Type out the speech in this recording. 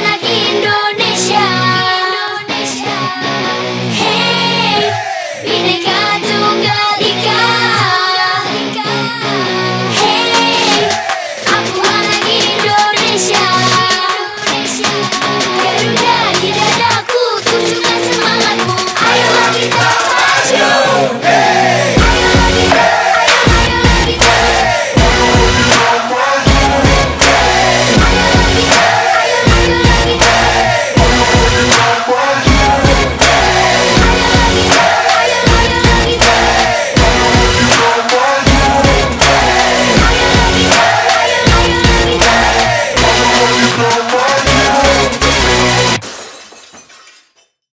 wanna